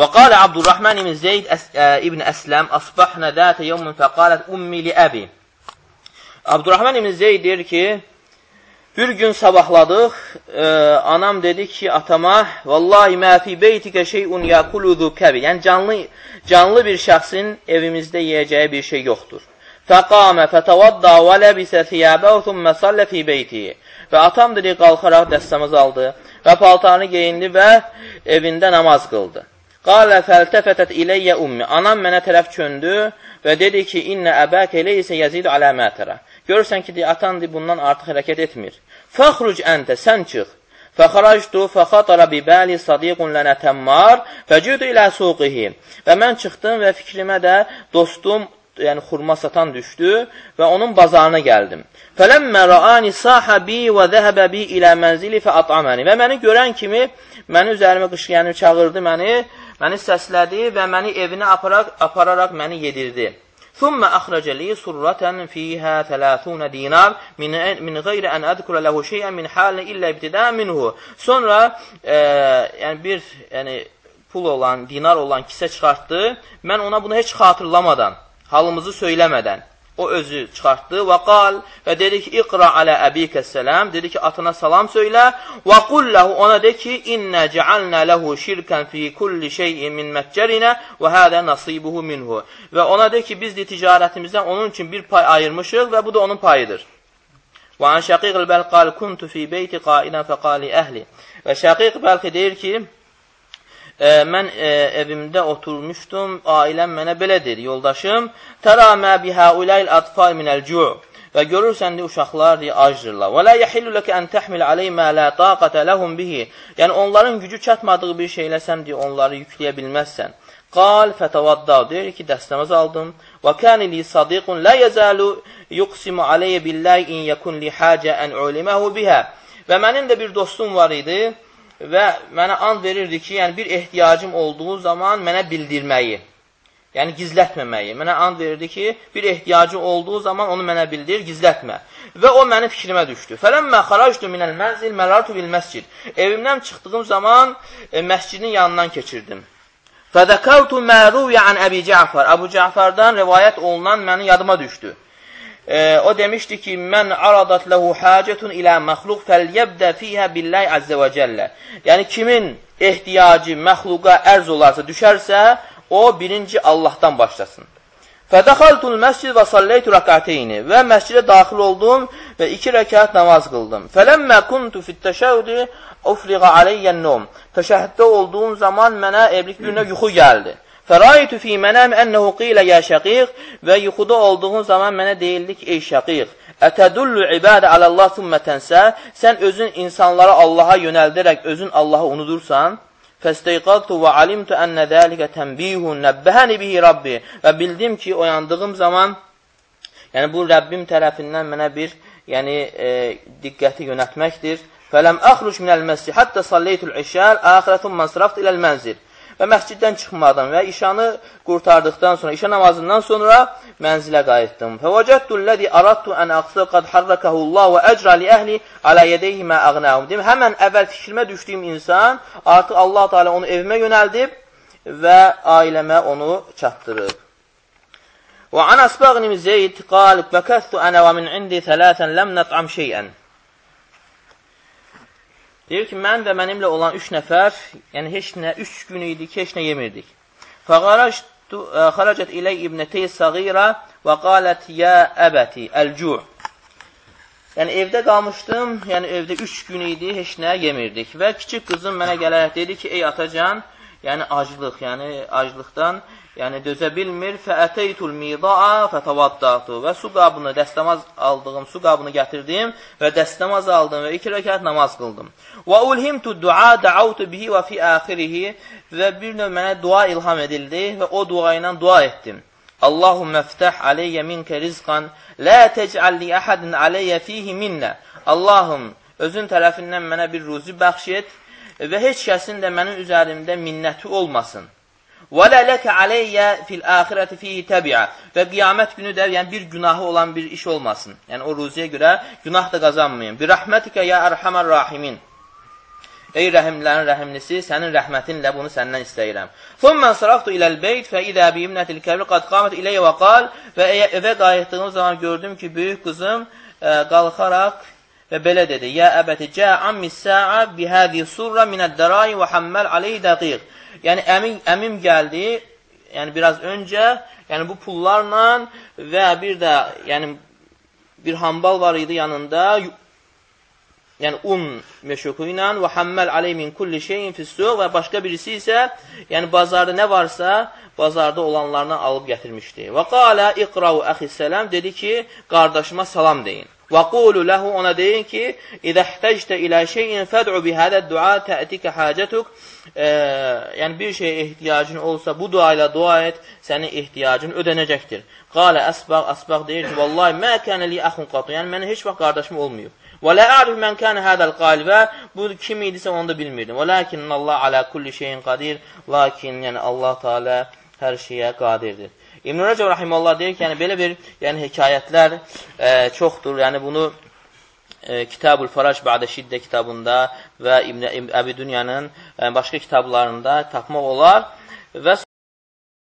Və qalə Abdurrahman ibn Zeyd ibn Əsləm asbahna zətə yevmin fəqalət ummi li əbi. Abdurrahman ibn Zeyd deyir ki, bir gün sabahladıq, e, anam dedi ki, atama, vallahi mə fi beytikə şeyun yakuludu kəbi. Yəni, canlı, canlı bir şəxsin evimizdə yiyəcəyi bir şey yoxdur. Fəqamə fətavadda və ləbisə thiyəbəv thümmə sallə fi beytihi. Və atam dedi, qalxaraq dəstəmiz aldı və paltarını geyindi və evində namaz qıldı. Qalə fəltəfətət iləyyə ummi. Anam mənə tərəf çöndü və dedi ki, innə əbəkə leysə yəzidu alə mətərə. Görürsən ki, atan bundan artıq hərəkət etmir. Fəxruc əntə, sən çıx. Fəxarajdu fəxatara bibəli sadiqun lənə təmmar fəcudu ilə suqihi. Və mən çıxdım və fikrimə də dostum, yəni xurma satan düşdü və onun bazarına gəldim. Fələmmə rəani sahabi və zəhəbə bi ilə mənzili fə at'aməni. Və məni görən kimi məni üzərimə qışqıyanı çağırdı məni məni səslədi və məni evinə apararaq, apararaq məni yedirdi. ثم أخرج لي سرة فيها ثلاثون dinar min, min gayri en adkura lehu şey'en min halin illa ibtida minhu. Sonra e, yani bir yani pul olan, dinar olan kisə çıxartdı. Mən ona bunu heç xatırlamadan, halımızı söyləmədən o özü çıxartdı və qal və dedi ki, iqra alə əbikə sələm, dedi ki, atına salam söylə və qulləhu ona de ki, innə cealnə ləhu şirkən fi kulli şeyin min mətcərinə və hədə nasibuhu minhu. Və ona de ki, biz de ticarətimizdən onun üçün bir pay ayırmışıq və bu da onun payıdır. Və an şəqiq bəl qal kuntu fi beyti qaidən fəqali əhli. Və şəqiq bəlkə deyir ki, e, mən e, evimdə oturmuşdum, ailəm mənə belə dedi, yoldaşım, tərə mə bihəulayl atfal minəl-cu' və görürsən də uşaqlar deyə acdırlar. Və la yəhillu ləkə ən təhmil aleyh mə la taqətə ləhum bihi. Yəni onların gücü çatmadığı bir şeylə sən deyə onları yükləyə bilməzsən. Qal fətavadda deyir ki, dəstəməz aldım. Və kəni li sadiqun la yəzəlu yuqsimu aleyyə billahi in yəkun li hacə ən uliməhu bihə. Və mənim də bir dostum var idi və mənə and verirdi ki, yəni bir ehtiyacım olduğu zaman mənə bildirməyi, yəni gizlətməməyi. Mənə and verirdi ki, bir ehtiyacı olduğu zaman onu mənə bildir, gizlətmə. Və o mənim fikrimə düşdü. Fələmmə xarajdu minəl mənzil məlartu bil məscid. Evimdən çıxdığım zaman e, məscidin yanından keçirdim. Fədəkavtu məruyə an Əbi Cəfər. Əbu Cəfərdən rivayət olunan məni yadıma düşdü e, o demişdi ki, mən aradat lehu hacetun ilə məxluq fəlyəbdə fiyhə billahi əzzə və cəllə. Yəni, kimin ehtiyacı məxluqa ərz olarsa, düşərsə, o birinci Allahdan başlasın. Fədəxaltul məscid və salleytu rəkateyni və məscidə daxil oldum və iki rəkat namaz qıldım. Fələmmə kuntu fittəşəvdi ufriqa aleyyən nom. Təşəhəddə olduğum zaman mənə evlilik birinə yuxu gəldi. Fəraytu fi mənəm ənəhu qilə yə şəqiq və yuxuda olduğun zaman mənə deyildi ki, ey şəqiq, ətədullu ibadə aləllah thümmə tənsə, sən özün insanlara Allaha yönəldirək özün Allahı unudursan, fəsteyqaltu və alimtu ənə dəlikə tənbihun nəbbəhəni bihi Rabbi və bildim ki, oyandığım zaman, yəni bu Rəbbim tərəfindən mənə bir yəni, e, diqqəti yönətməkdir. Fələm əxruc minəl məscid, həttə salleytul işəl, əxirətun məsraft iləl mənzil və məsciddən çıxmadan və işanı qurtardıqdan sonra, işə namazından sonra mənzilə qayıtdım. Fəvəcəddülləzi aradtu ən aqsa qad harrakahullah və əcra li əhli alə yədeyhi mə əğnəhum. Deyim, həmən əvvəl fikrimə düşdüyüm insan artıq Allah Teala onu evimə yönəldib və ailəmə onu çatdırıb. An Əsbəğni Zeyd qal, bəkəstü ənə və min indi thələsən ləm nət'am şeyən. Deyir ki, mən və mənimlə olan üç nəfər, yəni heç nə, üç gün idi ki, heç nə yemirdik. Fəxaracət ilə ibnətey sağira və qalət yə əbəti, əl-cu' Yəni, evdə qalmışdım, yəni evdə üç gün idi, heç nə yemirdik. Və kiçik qızım mənə gələrək dedi ki, ey atacan, yəni aclıq, yəni aclıqdan yəni dözə bilmir. Fəəteytul midaa fətavaddatu və su qabını, dəstəmaz aldığım su qabını gətirdim və dəstəmaz aldım və iki rəkat namaz qıldım. Və ulhimtu dua da'avtu bihi və fi axirihi və bir növ mənə dua ilham edildi və o dua ilə dua etdim. Allahumma ftah aleyyə minkə rizqan, la tec'al li əhədin aleyyə fihi minnə. Allahım, özün tərəfindən mənə bir ruzi bəxş et və heç kəsin də mənim üzərimdə minnəti olmasın. Və lə ləkə aleyyə fil axirəti fihi təbiə və qiyamət günü də yəni bir günahı olan bir iş olmasın. Yəni o ruziyə görə günah da qazanmayın. Bir rəhmətikə ya ərhəmər rahimin. Ey rəhimlərin rəhimlisi, sənin rəhmətinlə bunu səndən istəyirəm. Thumma saraftu iləl beyt fə idə bi ibnətil kəbir qad qamət iləyyə və qal və evə qayıtdığım zaman gördüm ki, böyük qızım ə, qalxaraq və belə dedi: "Ya əbəti, cə ammi sa'a bi hadi surra min ad-darai və hammal alayhi daqiq." Yəni əmim əmim gəldi, yəni biraz öncə, yəni bu pullarla və bir də yəni bir hambal var idi yanında, yəni un meşuku ilə və həmməl aley min kulli şeyin fissuq və başqa birisi isə yəni bazarda nə varsa bazarda olanlardan alıb gətirmişdi. Və qalə iqrau əxissələm dedi ki, qardaşıma salam deyin. Və qulu ləhu ona deyin ki, İdə ihtəcdə ilə şeyin fəd'u bihədə dua təətikə həcətuk e, yəni bir şey ehtiyacın olsa bu dua ilə dua et, sənin ehtiyacın ödənəcəkdir. Qalə əsbaq, əsbaq deyir ki, vallahi mə kənə li əxun qatu, yəni mənə heç vaxt qardaşım olmayıb. Və lə a'rif mən kənə hədəl qalibə. Bu kim idisə onu da bilmirdim. Və lakin Allah alə kulli şeyin qadir. Lakin yəni Allah Teala hər şeyə qadirdir. İbn Rəcəb rahimehullah deyir ki, yəni belə bir yəni hekayətlər e, çoxdur. Yəni bunu e, Kitabul Faraş Ba'də Şiddə kitabında və İbn Əbi Dünyanın e, başqa kitablarında tapmaq olar. Və